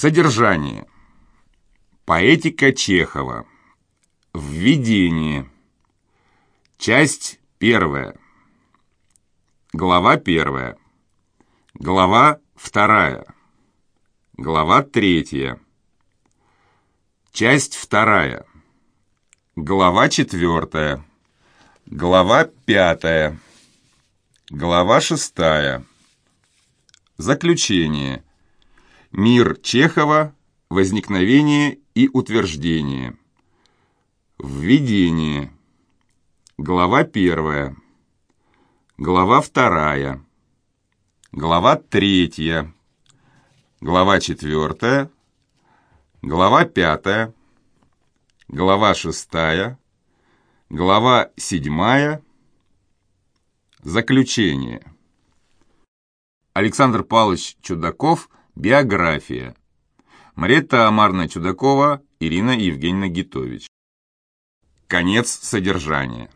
Содержание. Поэтика Чехова. Введение. Часть первая. Глава первая. Глава вторая. Глава третья. Часть вторая. Глава четвертая. Глава пятая. Глава шестая. Заключение. Мир Чехова. Возникновение и утверждение. Введение. Глава первая. Глава вторая. Глава третья. Глава четвертая. Глава пятая. Глава шестая. Глава седьмая. Заключение. Александр Павлович Чудаков. Биография. Маретта Амарна Чудакова. Ирина Евгеньевна Гитович. Конец содержания.